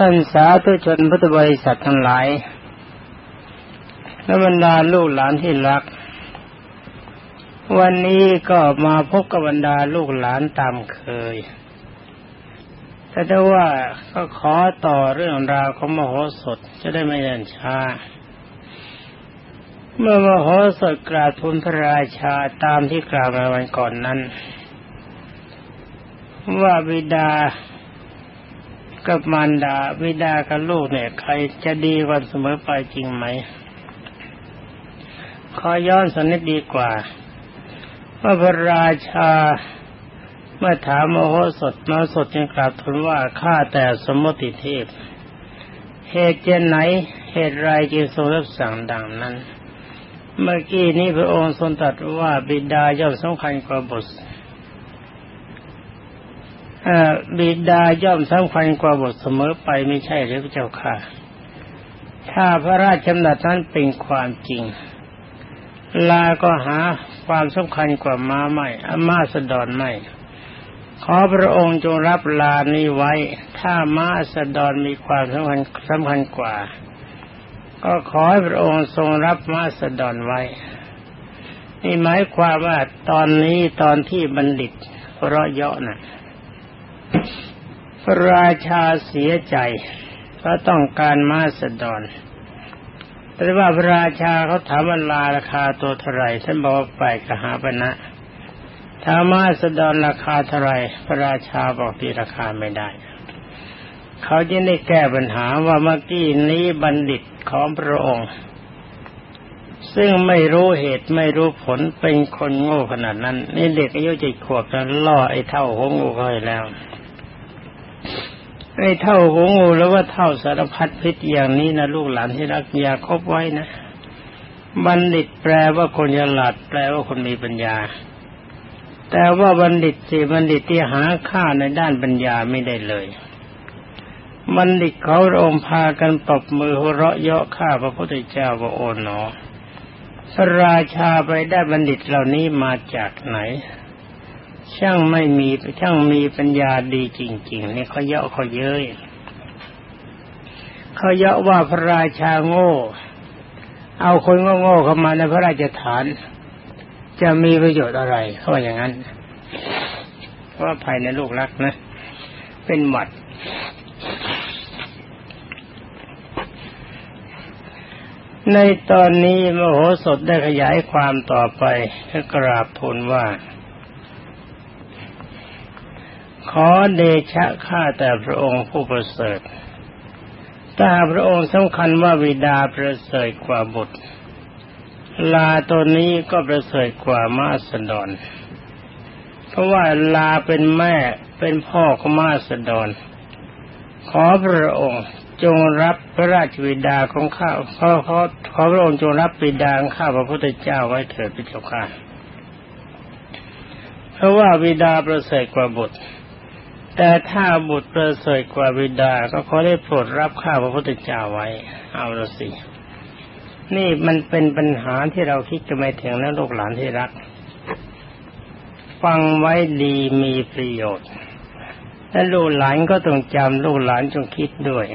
ท่านสาธุชนพุทธบริษัททั้งหลาย และบรรดาลูกหลานที่รัก วันนี้ก็มาพบกับบรรดาลูกหลานตามเคย แต่ถ้าว่าก็ขอต่อเรื่องราวของมโหสถจะได้ไม่เดินช้า เมื่อมโหสถกราบทูลพระราชาตามที่กล่าวมาวันก่อนนั้น ว่าบิดา กับมารดาบิดากับลูกเนี่ย ใครจะดีกว่าเสมอไปจริงไหม ขอย้อนสนิดดีกว่าว่าพระราชาเมื่อถามโมโหสถมโหสถจึงกราบทูลว่าข้าแต่สมมติเทพ เหตุเจนไหนเหตุไรจึงทรงรับสั่งดังนั้น เมื่อกี้นี้พระองค์ทรงตรัสว่าบิดาย่อมสำคัญกว่าบุตร บิดาย่อมสำคัญกว่าบทเสมอไปไม่ใช่หรือเจ้าค่ะ ถ้าพระราชดำรัสนั้นเป็นความจริง ลาก็หาความสำคัญกว่าม้าไม่อามาสดอนไม่ ขอพระองค์จงรับลานี้ไว้ ถ้าม้าสดอนมีความสำคัญสำคัญกว่า ก็ขอให้พระองค์ทรงรับม้าสดอนไว้นี่หมายความว่าตอนนี้ตอนที่บัณฑิตเราะเยาะนะ่ะ พระราชาเสียใจเพราะต้องการมาสดอนแต่ว่าพระราชาเขาถามว่าลาราคาตัวเท่าไรท่านบอกว่าไปกหาปณะถ้ามาสดอนราคาเท่าไรพระราชาบอกที่ราคาไม่ได้ เขาจะได้แก้ปัญหาว่าเมื่อกี้นี้บัณฑิตของพระองค์ ซึ่งไม่รู้เหตุไม่รู้ผลเป็นคนโง่ขนาดนั้น นี่เด็กอายุเจ็ดขวบแล้วล่อไอ้เท่าหัวงูเข้าแล้วไอ้เท่าหัวงูแล้วว่าเท่าสารพัดพิษอย่างนี้นะลูกหลานที่รักอย่าคบไว้นะบัณฑิตแปลว่าคนฉลาดแปลว่าคนมีปัญญา แต่ว่าบัณฑิตสิบัณฑิตที่หาค่าในด้านปัญญาไม่ได้เลยบัณฑิตเขาองพากันปรบมือหัวเราะเยาะข้าพระพุทธเจ้าว่าโอนหนอ ระราชาไปได้บัณฑิตเหล่านี้มาจากไหน ช่างไม่มีช่างมีปัญญาดีจริง ๆ นี่เขาเยาะเขาเย้ยเขาเยาะว่าพระราชาโง่ เอาคนโง่ๆเข้ามาในพระราชฐาน จะมีประโยชน์อะไรเขาว่าอย่างนั้นว่าภายในลูกรักนะ เป็นหมัด ในตอนนี้มโหสถได้ขยายความต่อไปกราบทูลว่า ขอเดชะข้าแต่พระองค์ผู้ประเสริฐถ้าพระองค์สำคัญว่าวิดาประเสริฐกว่าบุตร ลาตัวนี้ก็ประเสริฐกว่ามาสดอนเพราะว่าลาเป็นแม่เป็นพ่อของมาสดอนขอพระองค์ จงรับพระราชวิดาของข้าขอขอขอพระองค์จงรับวิดาข้าพระพุทธเจ้าไว้เถิดพระเจ้าค่ะเพราะว่าวิดาประเสริฐกว่าบุตร แต่ถ้าบุตรประเสริฐกว่าบิดาก็ขอได้โปรดรับข้าพระพุทธเจ้าไว้ เอาละสิ นี่มันเป็นปัญหาที่เราคิดจะไม่ถึงแล้วลูกหลานที่รัก ฟังไว้ดีมีประโยชน์และลูกหลานก็ต้องจำลูกหลานจงคิดด้วย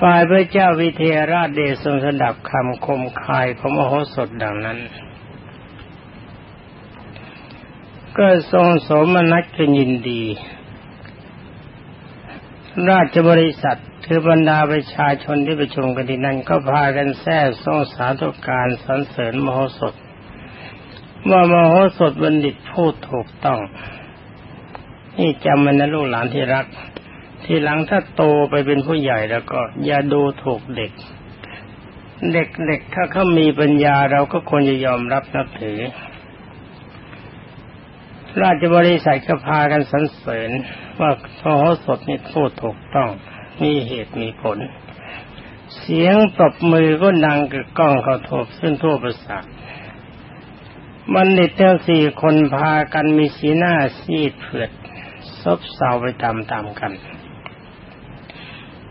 ฝ่ายพระเจ้าวิเทหราชเดชทรงสดับคำคมคายของมโหสถดังนั้น ก็ทรงสมนัตขึ้นยินดี ราชบริษัทคือบรรดาประชาชนที่ประชุมกันที่นั่นก็พากันแท้ทรงสาธุการสรรเสริญมโหสถ ว่ามโหสถบัณฑิตพูดถูกต้อง นี่จำมันนะลูกหลานที่รัก ทีหลังถ้าโตไปเป็นผู้ใหญ่แล้วก็ อย่าดูถูกเด็ก เด็กๆถ้าเขามีปัญญาเราก็ควรจะยอมรับนับถือ ราชบริษัทก็พากันสรรเสริญว่าพระโหสถนี่พูดถูกต้อง มีเหตุมีผล เสียงตบมือก็ดังกึกก้องเขาทบซึ่งทั่วประสาทบัณฑิตทั้งสี่คนพากันมีสีหน้าซีดเผือดซบเซาไปตามๆกัน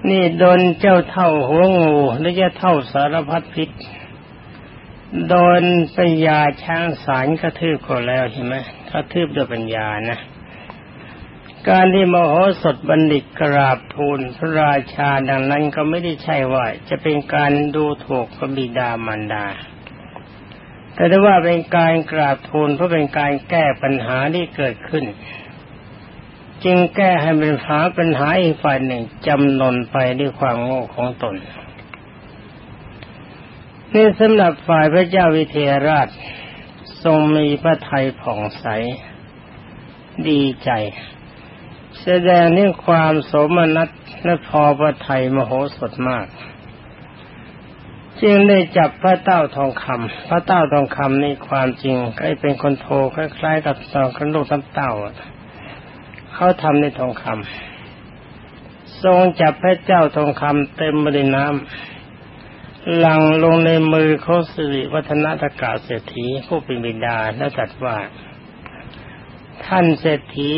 นี่โดนเจ้าเท่าหัวงูหรือจะเท่าสารพัดพิษโดนปัญญาช้างสารกระทืบก็แล้วใช่ไหมกระทืบด้วยปัญญานะ การที่มโหสถบัณฑิตกราบทูลพระราชาดังนั้นก็ไม่ได้ใช่ว่า จะเป็นการดูถูกพระบิดามารดา แต่ได้ว่าเป็นการกราบทูลเพราะเป็นการแก้ปัญหาที่เกิดขึ้น จึงแก้ให้เป็นหาปัญหาอีกฝ่ายหนึ่งจำนนไปด้วยความโง่ของตนนี่สำหรับฝ่ายพระเจ้าวิเทหราช ทรงมีพระทัยผ่องใส ดีใจ แสดงเรื่งความสมนัตและพอพระทัยมโหสถมากจึงได้จับพระเต้าทองคำพระเต้าทองคำนี่ความจริงก็เป็นคนโทคล้ายๆกับตอนขนลูกตั้เต้า เขาทำในทองคำทรงจับพระเจ้าทองคำเต็มไปด้วยน้ำหลังลงในมือเขาสิริวัฒนตกาเศรษฐีผู้เป็นบิดาและจัดว่า ท่านเศรษฐี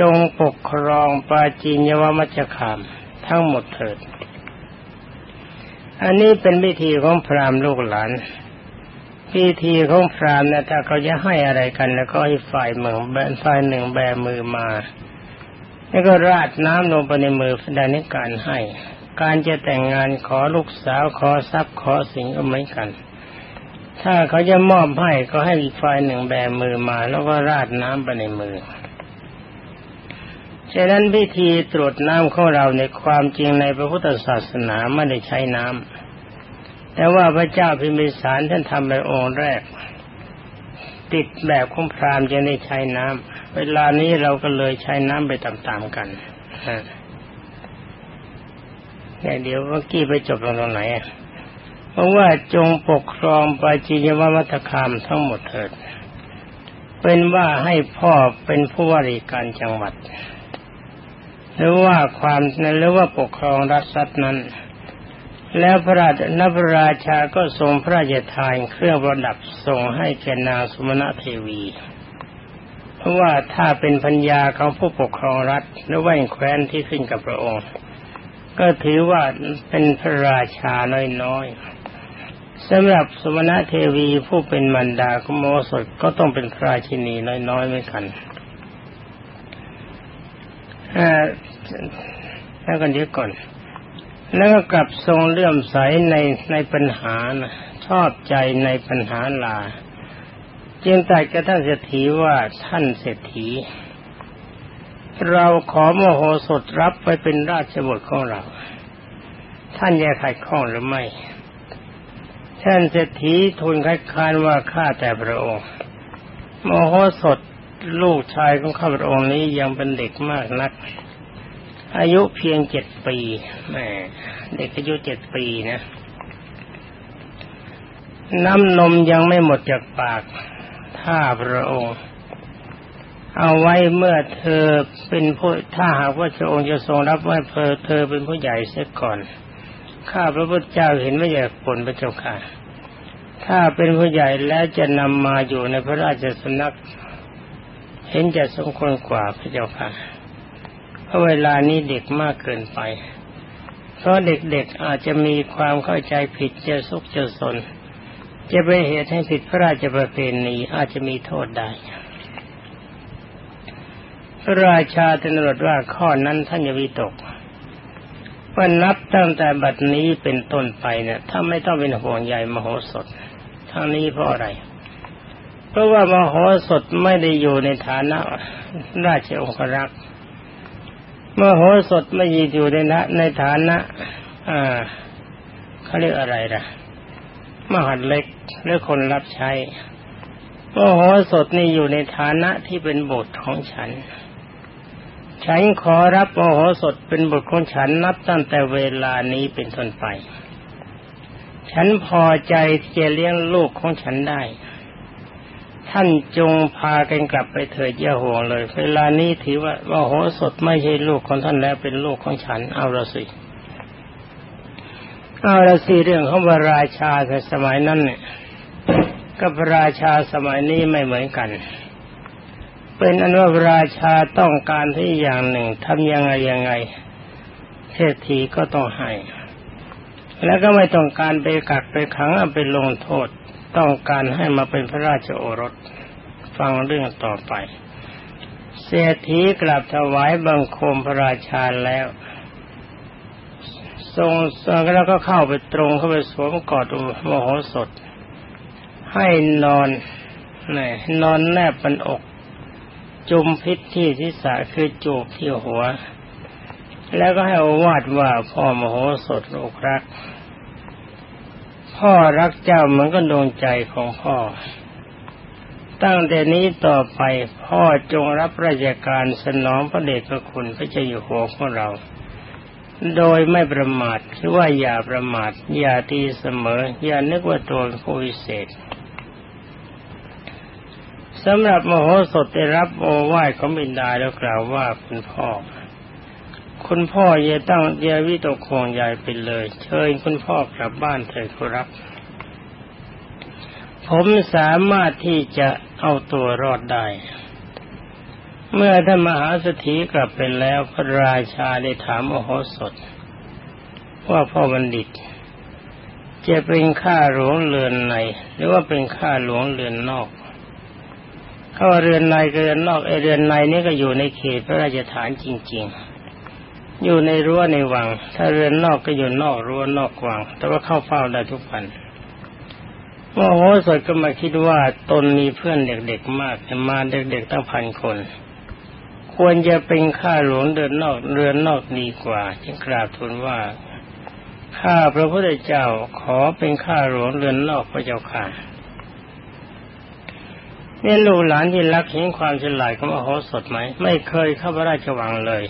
จงปกครองปาจีนยวมัจคามทั้งหมดเถิด อันนี้เป็นพิธีของพราหมณ์ลูกหลาน พิธีของพราหมณ์นะถ้าเขาจะให้อะไรกัน แล้วก็ให้ฝ่ายเมืองแบนฝ่ายหนึ่งแบมือมา แล้วก็ราดน้ำลงไปในมือแสดงในการให้ การจะแต่งงานขอลูกสาวขอทรัพย์ขอสิ่งก็เหมือนกัน ถ้าเขาจะมอบให้ก็ให้อีกฝ่ายหนึ่งแบมือมา แล้วก็ราดน้ำไปในมือฉะนั้นพิธีตรวจน้ำของเราในความจริงในพระพุทธศาสนาไม่ได้ใช้น้ำ แต่ว่าพระเจ้าพิมพิสารท่านทำในองค์แรก ติดแบบของพราหมณ์จะได้ใช้น้ำเวลานี้เราก็เลยใช้น้ำไปตามๆกันเนี่เดี๋ยวเมื่อกี้ไปจบตรงไหนเพราะว่าจงปกครองปาจิยวัตคามทั้งหมดเถิด เป็นว่าให้พ่อเป็นผู้ว่าราชการจังหวัด หรือว่าความหรือว่าปกครองรัฐสัตนั้น แล้วพระราชนพราชาก็ทรงพระราชทานเครื่องประดับส่งให้แก่นางสมณเทวี เพราะว่าถ้าเป็นพัญญาของผู้ปกครองรัฐหรือว่าแคว้นที่ขึ้นกับพระองค์ ก็ถือว่าเป็นพระราชาน้อยๆสำหรับสมณเทวีผู้เป็นมันดาขโมสดก็ต้องเป็นพระราชินีน้อยๆเหมือนกันแล้วกันเดี๋ยวก่อน แล้วก็กลับทรงเลื่อมใสในในปัญหานะชอบใจในปัญหาลา จึงตัดกับท่านเศรษฐีว่าท่านเศรษฐี เราขอโมโหสดรับไปเป็นราชบุตรของเรา ท่านจะขัดข้องหรือไม่ ท่านเศรษฐีทูลคัดค้านว่าข้าแต่พระองค์โมโหสดลูกชายของข้าพระองค์นี้ยังเป็นเด็กมากนัก อายุเพียงเจ็ดปีแม่เด็กอายุเจ็ดปีนะน้ำนมยังไม่หมดจากปาก ถ้าพระองค์ เอาไว้เมื่อเธอเป็นผู้ถ้าหากว่าพระองค์จะทรงรับไว่าเพอเธอเป็นผู้ใหญ่เสียก่อน ข้าพระพุทธเจ้าเห็นไม่อยากผลพระเจ้าค่ะ ถ้าเป็นผู้ใหญ่แล้วจะนำมาอยู่ในพระราชสำนัก เห็นจะสมควรกว่าพระเจ้าค่ะ เพราะเวลานี้เด็กมากเกินไป เพราะเด็กๆอาจจะมีความเข้าใจผิดจะสุกจะสน จะไปเหตุให้ผิดพระราชประเพณีอาจจะมีโทษได้พระราชาตรัสว่าข้อนั้นท่านอย่าวิตกว่านับตั้งแต่บัดนี้เป็นต้นไปเนี่ยถ้าไม่ต้องเป็นห่วงใหญ่มโหสถทั้งนี้เพราะอะไร เพราะว่ามโหสถไม่ได้อยู่ในฐานะราชองครักษ์ มโหสถไม่ยีอยู่ในนะในฐานะอ่าเขาเรียกอะไรล่ะ มหัดเล็กหรือคนรับใช้มโหสถนี่อยู่ในฐานะที่เป็นบทของฉัน ฉันขอรับโมโหสถเป็นบุตรของฉันนับตั้งแต่เวลานี้เป็นต้นไป ฉันพอใจที่จะเลี้ยงลูกของฉันได้ ท่านจงพากันกลับไปเถิดอย่าห่วงเลย เวลานี้ถือว่าโมโหสถไม่ใช่ลูกของท่านแล้วเป็นลูกของฉันเอาละสิเอาละสิเรื่องของพระราชาในสมัยนั้นเนี่ยกับพระราชาสมัยนี้ไม่เหมือนกัน เป็นอนุว่าราชาต้องการที่อย่างหนึ่งทำยังไงยังไงเศรษฐีก็ต้องให้ แล้วก็ไม่ต้องการไปกักไปขังเอาไปลงโทษ ต้องการให้มาเป็นพระราชโอรส ฟังเรื่องต่อไป เศรษฐีกลับถวายบังคมพระราชาแล้วทรงแล้วก็เข้าไปตรงเข้าไปสวมกอดมโหสถ ให้นอนนี่นอนแนบเป็นอก จุมพิษที่ศีรษะคือจูบที่หัว แล้วก็ให้อวาดว่าพ่อมโหสถโอกรัก พ่อรักเจ้าเหมือนกับดวงใจของพ่อ ตั้งแต่นี้ต่อไปพ่อจงรับราชการสนองพระเดชพระคุณพระเจ้าอยู่หัวของเรา โดยไม่ประมาทคือว่าอย่าประมาท อย่าตีเสมอ อย่านึกว่าตัวผู้วิเศษสำหรับมโหสถได้รับโอวาทของบิดาแล้วกล่าวว่าคุณพ่อ คุณพ่ออย่ตั้งอย่าวิตกคงใหญ่ไปเลย เชิญคุณพ่อกลับบ้านเถิดครับ ผมสามารถที่จะเอาตัวรอดได้ เมื่อท่านมหาสถีกลับไปแล้วพระราชาได้ถามโอโหสถ ว่าพ่อบัณฑิต จะเป็นข้าหลวงเรือนใน หรือว่าเป็นข้าหลวงเรือนนอกข้าเรือนในเรือนนอกไอเรือนในนี่ก็อยู่ในเขตพระราชฐานจริง ๆ อยู่ในรั้วในวัง ถ้าเรือนนอกก็อยู่นอกรั้วนอกวัง แต่ว่าเข้าเฝ้าได้ทุกวันโมโหสดก็มาคิดว่าตนมีเพื่อนเด็กๆมากมาเด็กๆตั้งพันคน ควรจะเป็นข้าหลวงเดินนอกเรือนนอกดีกว่า จึงกราบทูลว่าข้าพระพุทธเจ้าขอเป็นข้าหลวงเรือนนอกพระเจ้าค่ะเนี่ยลูกหลานที่รักเห็นความฉลาดของมโหสถไหม ไม่เคยเข้าพระราชวังเลย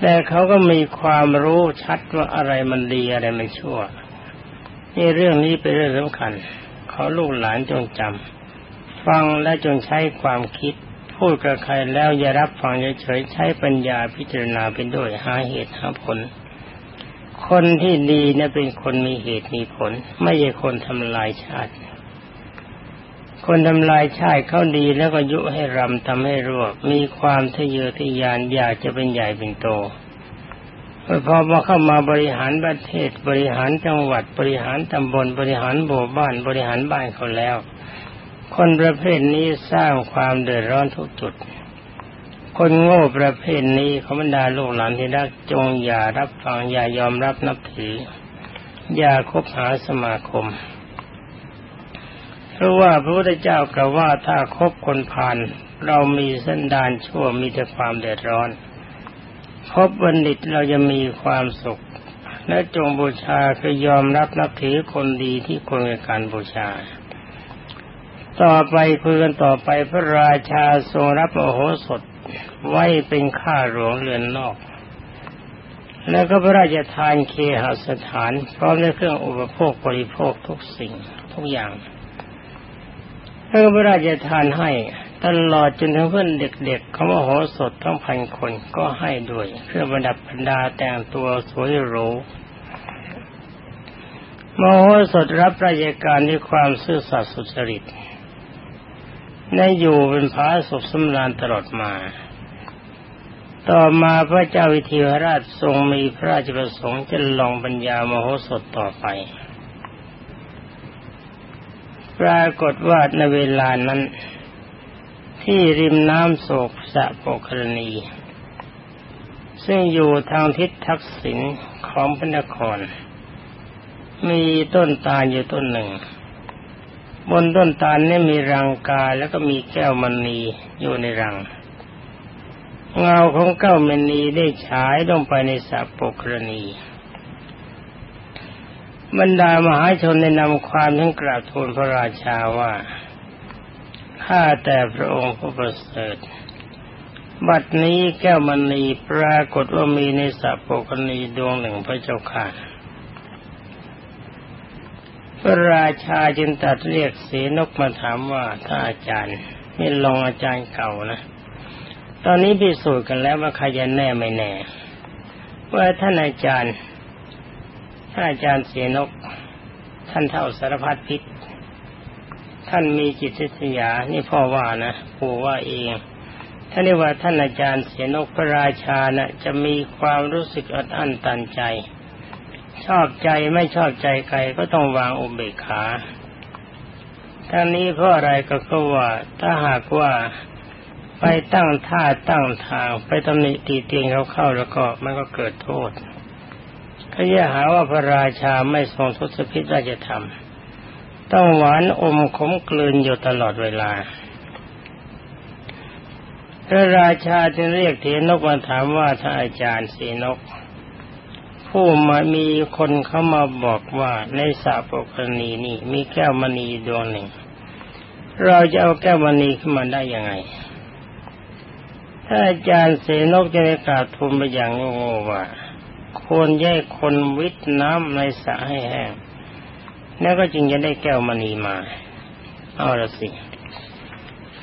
แต่เขาก็มีความรู้ชัดว่าอะไรมันดีอะไรมันชั่ว นี่เรื่องนี้เป็นเรื่องสำคัญ ขอลูกหลานจงจำฟังและจงใช้ความคิด พูดกับใครแล้วอย่ารับฟังเฉยๆใช้ปัญญาพิจารณาเป็นด้วยหาเหตุหาผล คนที่ดีเนี่ยเป็นคนมีเหตุมีผล ไม่ใช่คนทำลายชาติ คนทำลายชาติเขาดีแล้วก็ยุให้รำทำให้รวบมีความทะเยอทะยานอยากจะเป็นใหญ่เป็นโตพอมาเข้ามาบริหารประเทศบริหารจังหวัดบริหารตำบลบริหารหมู่บ้านบริหารบ้านเขาแล้ว คนประเภทนี้สร้างความเดือดร้อนทุกจุด คนโง่ประเภทนี้เขาบรรดาลูกหลานที่รักจงอย่ารับฟังอย่ายอมรับนับถือ อย่าคบหาสมาคม เพราะว่าพระพุทธเจ้ากล่าวว่าถ้าคบคนผ่าน เรามีเสันดานชั่วมีแต่ความเดือดร้อนคบบัณฑิตเราจะมีความสุข และจงบูชาคือยอมรับนับถือคนดีที่ควรการบูชา ต่อไปคุยกันต่อไปพระราชาทรงรับโอโหสถไว้เป็นข้าหลวงเรือนนอก แล้วก็พระราชทานเคหสถาน พร้อมด้วยเครื่องอุปโภคบริโภคทุกสิ่งทุกอย่าง แล้วก็พระราชทานให้ตลอดจนถึงเพื่อนเด็กๆเขาโมโหสถทั้งพันคนก็ให้ด้วยเครื่องประดับบรรดาแต่งตัวสวยหรูโมโหสถรับราชการด้วยความซื่อสัตย์สุจริตได้อยู่เป็นพระศพสมรานตลอดมา ต่อมาพระเจ้าวิเทหราชทรงมีพระราชประสงค์จะลองปัญญามโหสถต่อไป ปรากฏว่าในเวลานั้น ที่ริมน้ำโศกสะโปกรณี ซึ่งอยู่ทางทิศทักษิณของพระนคร มีต้นตาลอยู่ต้นหนึ่ง บนต้นตาลนี่มีรังกาแล้วก็มีแก้วมณีอยู่ในรัง เงาของแก้วมณีได้ฉายลงไปในสระปกรณี บรรดามหาชนได้นำความทั้งกราบทูลพระราชาว่าข้าแต่พระองค์ผู้ประเสริฐ บัดนี้แก้วมณีปรากฏว่ามีในสระปกณีดวงหนึ่งพระเจ้าค่ะ พระราชาจึงตัดเรียกเสนกมาถามว่าถ้าอาจารย์นี่ลองอาจารย์เก่านะ ตอนนี้พิสูจน์กันแล้วว่าใครจะแน่ไม่แน่ ว่าท่านอาจารย์ ท่านอาจารย์เสียนก ท่านเท่าสารพัดพิษ ท่านมีจิตทิษยา นี่พ่อว่านะปู่ว่าเอง ท่านเรียกว่าท่านอาจารย์เสียนกพระราชานะ่ะจะมีความรู้สึกอัดอั้นตันใจ ชอบใจไม่ชอบใจใครก็ต้องวางอุเบกขาทั้งนี้เพราะอะไรก็เพราะว่า ถ้าหากว่าไปตั้งท่าตั้งทางไปตำหนิตีเตียงเขาเข้าแล้วก็มันก็เกิดโทษ เขาจะหาว่าพระราชาไม่ทรงทศพิธราชธรรม ต้องหวานอมขมกลืนอยู่ตลอดเวลา พระราชาจึงเรียกเทนกมาถามว่าถ้าอาจารย์สีนก ผู้มามีคนเข้ามาบอกว่าในสาปกรณีนี่มีแก้วมณีดวงหนึ่ง เราจะเอาแก้วมณีขึ้นมาได้ยังไงถ้าอาจารย์เสนกจะได้กราบทูลไปอย่างโง่ว่า ควรแยกคนวิทน้ำในสระให้แห้ง แล้วก็จึงจะได้แก้วมณีมา เอาละสิ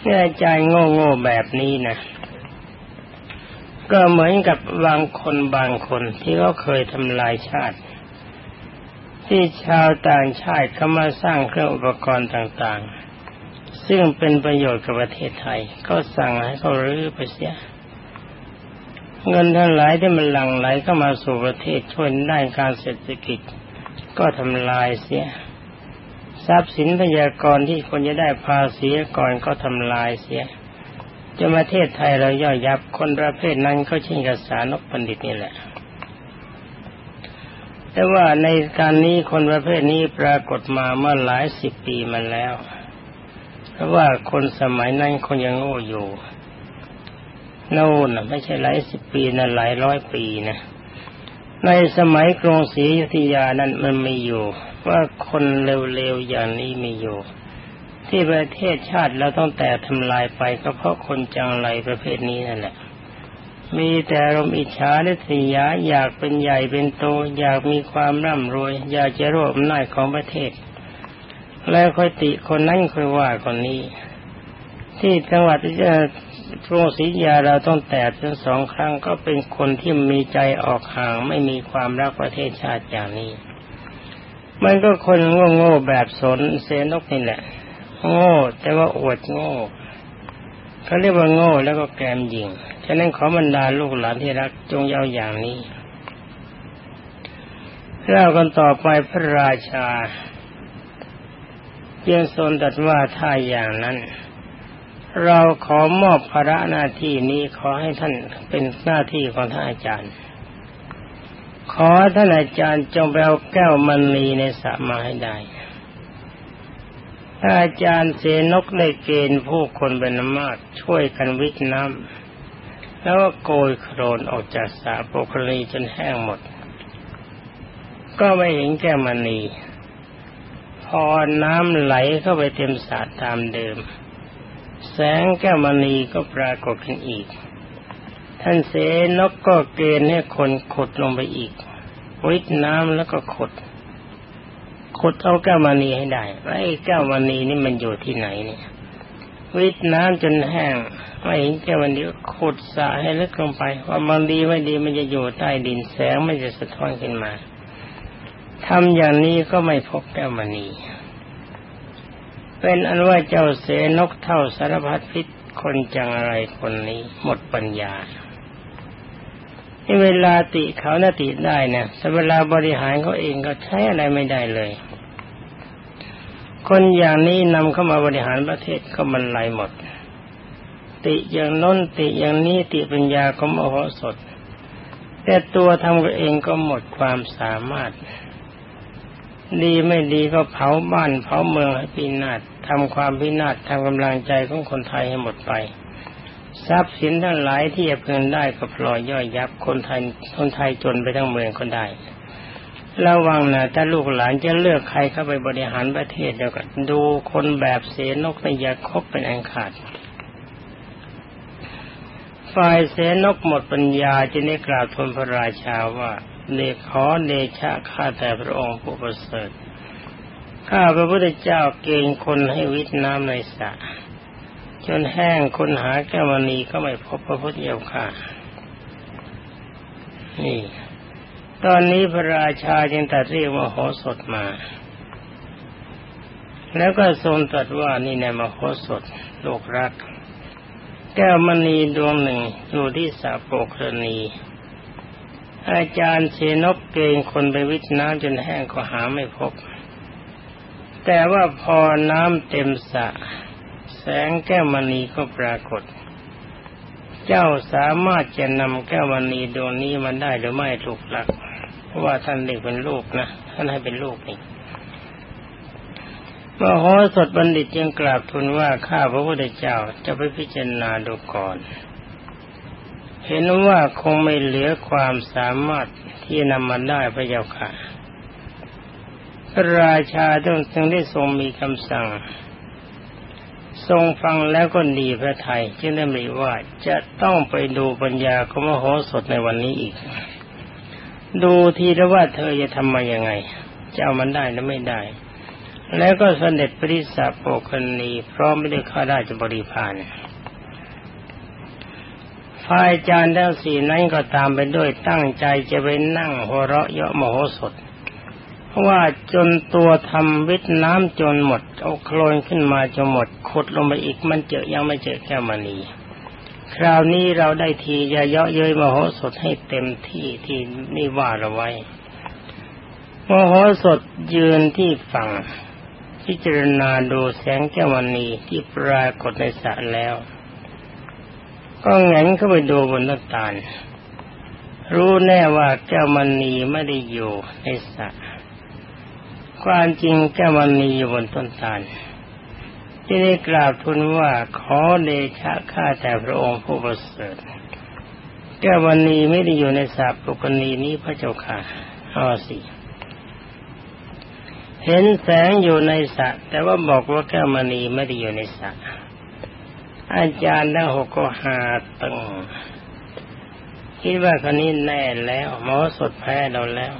เนี่ยใจโง่โง่แบบนี้นะ ก็เหมือนกับบางคนบางคนที่เขาเคยทำลายชาติ ที่ชาวต่างชาติเขามาสร้างเครื่องอุปกรณ์ต่าง ๆ ซึ่งเป็นประโยชน์กับประเทศไทย ก็สั่งให้เขารื้อไปเสีย เงินทั้งหลายที่มันหลั่งไหลเข้ามาสู่ประเทศช่วยด้านการเศรษฐกิจ ก็ทำลายเสีย ทรัพย์สินพยากรที่คนจะได้ภาษีก่อนก็ทำลายเสียจะมาเทศไทยเราย่อยยับคนประเภทนั้นก็เช่นกับสานกปันดิตนี่แหละ แต่ว่าในการนี้คนประเภทนี้ปรากฏมาเมื่อหลายสิบปีมาแล้ว เพราะว่าคนสมัยนั้นคนยังโง่อยู่ โน่นไม่ใช่หลายสิบปีนะหลายร้อยปีนะในสมัยกรุงศรีอยุธยานั้นมันไมีอยู่ ว่าคนเร็วๆอย่างนี้มีอยู่ ที่ประเทศชาติเราต้องแต่ทำลายไปก็เพราะคนจังไรประเภทนี้นั่นแหละมีแต่รมอิจฉาและสียาอยากเป็นใหญ่เป็นโต อยากมีความร่ำรวย อยากจะรวบอำนาจของประเทศ แล้วค่อยติคนนั้นค่อยว่าคนนี้ ที่จังหวัด จะกรุงศรียาเราต้องแตกถึงสองครั้งก็เป็นคนที่มีใจออกห่างไม่มีความรักประเทศชาติอย่างนี้ มันก็คนโง่ๆแบบสนเสนกนี่แหละ โง่แต่ว่าอวดโง่เขาเรียกว่าโง่แล้วก็แกมยิงฉะนั้นขอบรรดาลูกหลานที่รักจงเย้าอย่างนี้เล่ากันต่อไปพระราชาเพียงทรงตัดว่าถ้าอย่างนั้น เราขอมอบภาระหน้าที่นี้ขอให้ท่านเป็นหน้าที่ของท่านอาจารย์ ขอท่านอาจารย์จงไปเอาแก้วมณีในสระมาให้ได้ถ้าอาจารย์เสนกได้เกณฑ์ผู้คนเป็นมากช่วยกันวิทน้ำแล้วก็โกยโครนออกจากสระโปกรีจนแห้งหมด ก็ไม่เห็นแก้วมณี พอน้ำไหลเข้าไปเต็มสระตามเดิม แสงแก้วมณีก็ปรากฏขึ้นอีก ท่านเสนกก็เกณฑ์ให้คนขุดลงไปอีกวิทน้ำแล้วก็ขุดขุดเอาแก้วมณีให้ได้ไอ้แก้วมณีนี่มันอยู่ที่ไหนเนี่ย วิทน้ำจนแห้งไม่เห็นแก้วมณีก็ขุดสะให้ลึกลงไป ว่ามันดีไม่ดีมันจะอยู่ใต้ดินแสงไม่จะสะท้อนขึ้นมาทำอย่างนี้ก็ไม่พบแก้วมณี เป็นอันว่าเจ้าเสนกเท่าสารพัดพิษคนจังอะไรคนนี้หมดปัญญาที่เวลาติเขานาติได้นะแต่เวลาบริหารเขาเองก็ใช้อะไรไม่ได้เลย คนอย่างนี้นำเข้ามาบริหารประเทศก็มันไหลหมด ติอย่างน้นติอย่างนี้ติปัญญาก็มโหสถ แต่ตัวทำเองก็หมดความสามารถ ดีไม่ดีก็เผาบ้านเผาเมืองให้พินาศทำความพินาศทำกำลังใจของคนไทยให้หมดไป ทรัพย์สินทั้งหลายที่จะเพิ่งได้ก็พลอยย่อยยับคนไทยคนไทยจนไปทั้งเมืองคนได้ระวังนะถ้าลูกหลานจะเลือกใครเข้าไปบริหารประเทศเดียวกันดูคนแบบเสนกในยาคบเป็นอันขาด ฝ่ายเสนกหมดปัญญาจะได้กล่าวทูลพระราชาว่า เดขอเดชะข้าแต่พระองค์ผู้ประเสริฐข้าพระพุทธเจ้าเกณฑ์คนให้วิทน้ำในสระจนแห้งคนหาแก้วมณีก็ไม่พบพระพุทธเจ้าค่ะ นี่ ตอนนี้พระราชาจึงตัดเรียกมโหสถมา แล้วก็ทรงตรัสว่านี่ในมโหสถโลกรัก แก้วมณีดวงหนึ่งอยู่ที่สาโปกรณี อาจารย์เชนกเกงคนไปวิทน้ำจนแห้งก็หาไม่พบ แต่ว่าพอน้ำเต็มสระแสงแก้วมณีก็ปรากฏ เจ้าสามารถจะนำแก้วมณีดวงนี้มันได้หรือไม่ถูกหลัก เพราะว่าท่านเด็กเป็นลูกนะ ท่านให้เป็นลูกนี่มโหสถบัณฑิตยังกราบทูลว่าข้าพระพุทธเจ้าจะไปพิจารณาดูก่อน เห็นว่าคงไม่เหลือความสามารถที่นำมาได้พระเจ้าค่ะพระราชาต้องจึงได้ทรงมีคำสั่ง ทรงฟังแล้วก็ดีพระไทยจึงได้มีว่าจะต้องไปดูปัญญาของมโหสถในวันนี้อีก ดูทีแล้วว่าเธอจะทำมายังไง จะเอามันได้หรือไม่ได้ แล้วก็เสด็จปริสาโปคณีพร้อมไม่ได้ข้าราชบริพาร ฝ่ายจารย์ทั้งสี่นั้นก็ตามไปด้วยตั้งใจจะไปนั่งหัวเราะเยาะมโหสถเพราะว่าจนตัวทำวิทน้ำจนหมด เอาโคลนขึ้นมาจนหมดขุดลงไปอีกมันเจอยังไม่เจอแก้วมณีคราวนี้เราได้ทีจะเยาะเย้ยมโหสถให้เต็มที่ที่นี่ว่าเราไว้มโหสถยืนที่ฝั่งพิจารณาดูแสงแก้วมณีที่ปรากฏในสระแล้ว ก็แงนเข้าไปดูบนต้นตาลรู้แน่ว่าแก้วมณีไม่ได้อยู่ในสระความจริงแก้วมณีอยู่บนต้นตาลที่ได้กราบทูลว่าขอเดชะข้าแต่พระองค์ผู้ประเสริฐแก้วมณีไม่ได้อยู่ในสระปุกณีนี้พระเจ้าค่ะอ้อสิเห็นแสงอยู่ในสระแต่ว่าบอกว่าแก้วมณีไม่ได้อยู่ในสระ อาจารย์ทั้งหกก็หาตึงคิดว่าคนนี้แน่แล้วหมอสดแพ้เราแล้ว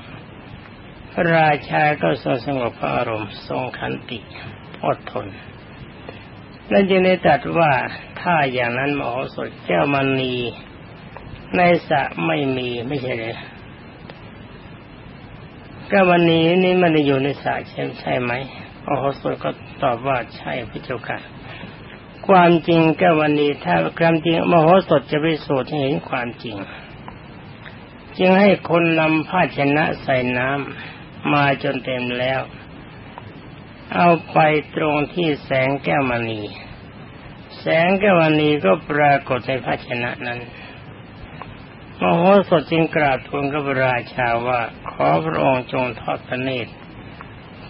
พระราชาก็ทรงสงบพระอารมณ์ทรงขันติอดทนนั่นจึงได้ตรัสว่าถ้าอย่างนั้นหมอสดแก้วมณีในสระไม่มีไม่ใช่เลยก็วันนี้นี่มันอยู่ในสายใช่ใช่ไหมโอโหสถก็ตอบว่าใช่พระเจ้าค่ะ ความจริงก็วันนี้ถ้าความจริงมโหสถจะไปสูตรให้เห็นความจริง จึงให้คนนำภาชนะใส่น้ำมาจนเต็มแล้ว เอาไปตรงที่แสงแก้วมณี แสงแก้วมณีก็ปรากฏในภาชนะนั้นมโหสถจึงกราบทูลกับราชาว่าขอพระองค์จงทอดพระเนตร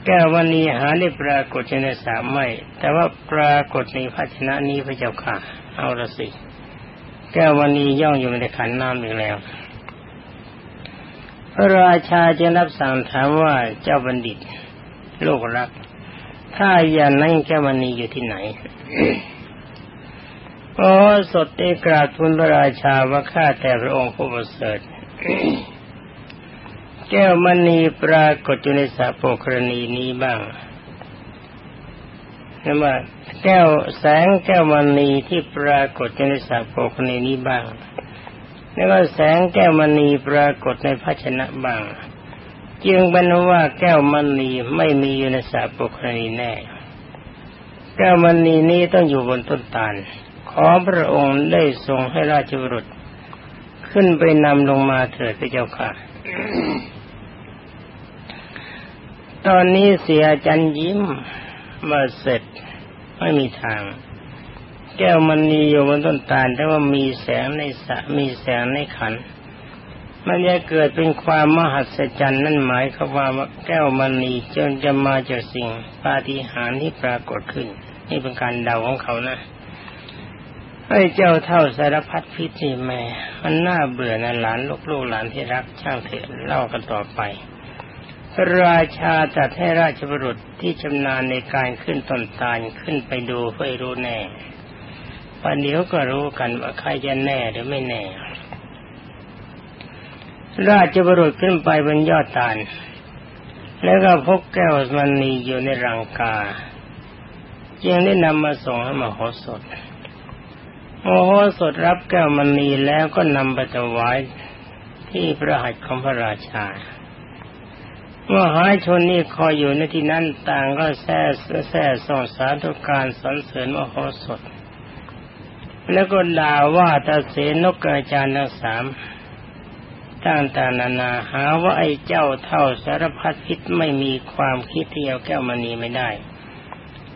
แก้ววันนี้หาได้ปรากฏในสามไม่ แต่ว่าปรากฏในภาชนะนี้พระเจ้าค่ะ เอาละสิ แก้ววันนี้ย่องอยู่ในขันน้ำอีกแล้ว พระราชาจะรับสั่งถามว่าเจ้าบัณฑิต โลกรัก ถ้าอย่างนั้นแก้ววันนี้อยู่ที่ไหนโอ้สดได้กราบทูลพระราชาว่าข้าแต่พระองค์ผู้ประเสริฐ แก้วมณีปรากฏอยู่ในสระโปกรณีนี้บ้างนั่นว่าแก้วแสงแก้วมณีที่ปรากฏอยู่ในสระโปกรณีนี้บ้าง แล้วก็แสงแก้วมณีปรากฏในภาชนะบ้าง จึงเป็นว่าแก้วมณีไม่มีอยู่ในสระโปกรณีแน่ แก้วมณีนี้ต้องอยู่บนต้นตาล ขอพระองค์ได้ทรงให้ราชบุรุษขึ้นไปนำลงมาเถิดพระเจ้าค่ะ ตอนนี้เสียจันยิ้มมาเสร็จไม่มีทาง แก้วมันมีอยู่บนต้นตาลแต่ว่ามีแสงในสะมีแสงในขัน มันจะเกิดเป็นความมหัศจรรย์นั่นหมายความว่าแก้วมณีจนจะมาจากสิ่งปาฏิหาริย์ที่ปรากฏขึ้น นี่เป็นการเดาของเขานะไอ้เจ้าเท่าสารพัดพิษนี่แม่มันน่าเบื่อนะหลานลูกลูหลานที่รักช่างเถอะเล่ากันต่อไป ราชาจัดให้ราชบุรุษที่ชำนาญในการขึ้นต้นตาลขึ้นไปดูเพื่อรู้แน่ปันเดี๋ยวก็รู้กันว่าใครจะแน่หรือไม่แน่ ราชบุรุษขึ้นไปบนยอดตาล แล้วก็พบแก้วมันนีอยู่ในรังกาจึงได้นำมาส่งให้มโหสถโอโหสดรับแก้วมณีแล้วก็นำไปถวายที่พระหัตถ์ของพระราชา เมื่อหายชนนี่คอยอยู่ในที่นั้นต่างก็แซ่แซ่ส่งสาธุการสรรเสริญโอโหสดแล้วก็ด่าว่าตาเสนกอาจารย์ทั้งสามตั้งแต่นานาหาว่าไอ้เจ้าเท่าสารพัดพิษไม่มีความคิดเที่เอาแก้วมณีไม่ได้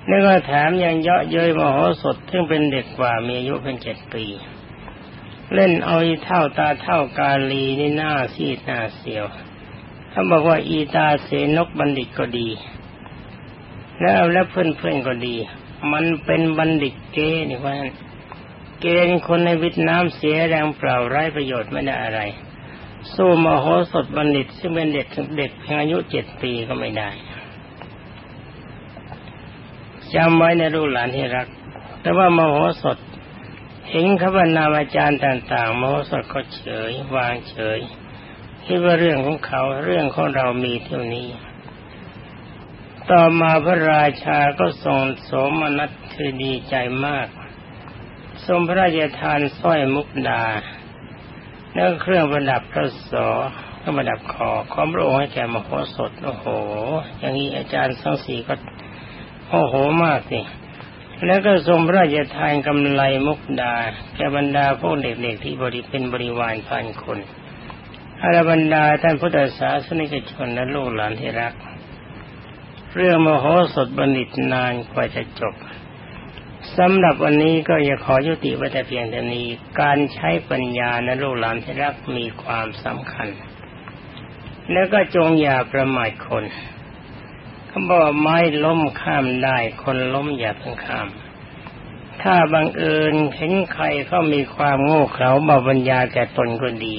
แล้วก็แถมยังเยาะเย้ยมโหสถซึ่งเป็นเด็กกว่ามีอายุเพียงเจ็ดปี เล่นเอาอีเท่าตาเท่ากาลีนี่หน้าซีดหน้าเสียว ถ้าบอกว่าอีตาเสนกบัณฑิตก็ดี แล้วแล้วเพื่อนๆก็ดี มันเป็นบัณฑิตเกนี่ว่าเกณฑ์คนในวิทน้ำเสียแรงเปล่าไร้ประโยชน์ไม่ได้อะไร สู้มโหสถบัณฑิต ซึ่งเป็นเด็กเด็กเพียงอายุเจ็ดปีก็ไม่ได้จำไว้ในลูกหลานที่รัก แต่ว่ามโหสถเห็นขบรรณาอาจารย์ต่าง ๆ มโหสถก็เฉย วางเฉย คิดว่าเรื่องของเขาเรื่องของเรามีเท่านี้ ต่อมาพระราชาก็ทรงสมนัสคือดีใจมาก ทรงพระราชทานสร้อยมุกดาแล้วเครื่องประดับพระสอเครื่องประดับคอของพระองค์ให้แก่มโหสถโอ้โห อย่างนี้อาจารย์ทั้งสี่ก็โอ้โหมากสิแล้วก็ทรงพระราชทานกำไลมุกดา แก่บรรดาพวกเด็กๆที่บริเป็นบริวารพันคน อารบรรดาท่านพุทธศาสนิกชนและลูกหลานที่รัก เรื่องมโหสถบัณฑิตนานกว่าจะจบสำหรับวันนี้ก็อยากขอยุติไว้แต่เพียงเท่านี้ การใช้ปัญญาในลูกหลานที่รักมีความสำคัญ แล้วก็จงอย่าประมาทคนเขาบอกไม้ล้มข้ามได้คนล้มอย่าเพิ่งข้าม ถ้าบังเอิญเห็นใครเขามีความโง่เขลาบาปัญญาแก่ตนก็ดี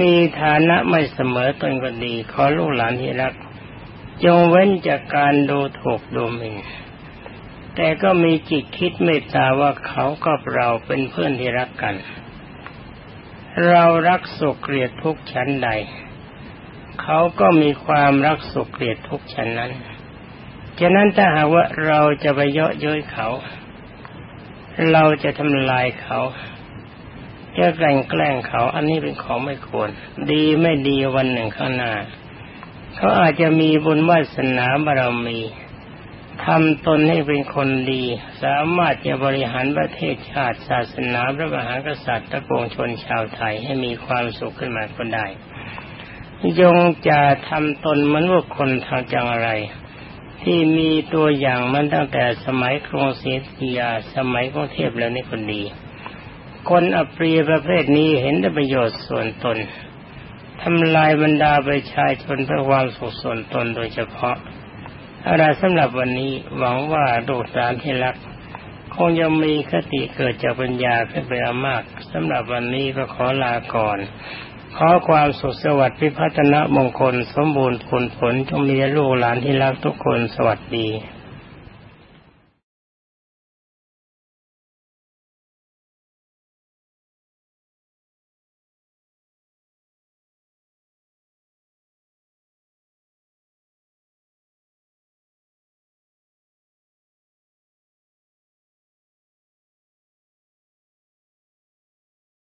มีฐานะไม่เสมอตนก็ดี ขอลูกหลานที่รัก จงเว้นจากการดูถูกดูหมิ่นแต่ก็มีจิตคิดเมตตาว่าเขากับเราเป็นเพื่อนที่รักกัน เรารักสุขเกลียดทุกชั้นใด เขาก็มีความรักสุขเกลียดทุกฉะนั้น ฉะนั้นถ้าหากว่าเราจะไปเยาะเย้ยเขา เราจะทำลายเขา จะแกล้งแกล้งเขาอันนี้เป็นของไม่ควร ดีไม่ดีวันหนึ่งข้างหน้า เขาอาจจะมีบุญวาสนาบารมีทำตนให้เป็นคนดี สามารถจะบริหารประเทศชาติศาสนาพระมหากษัตริย์ตะโกงชนชาวไทยให้มีความสุขขึ้นมาก็ได้ ยงจะทำตนเหมือนว่าคนทางจังอะไร ที่มีตัวอย่างมันตั้งแต่สมัยกรุงศรีอยุธยาสมัยกรุงเทพแล้วนี่คนดี คนอปรีประเภทนี้เห็นได้ประโยชน์ส่วนตนทำลายบรรดาประชาชนเพื่อความสุขส่วนตนโดยเฉพาะอะไรสำหรับวันนี้หวังว่าดูสารที่รัก คงยังมีคติเกิดจากปัญญาขึ้นไปมากสำหรับวันนี้ก็ขอลาก่อน ขอความสุขสวัสดิ์พิพัฒนมงคล สมบูรณ์ผลผลจงมีลูกหลานที่รักทุกคนสวัสดี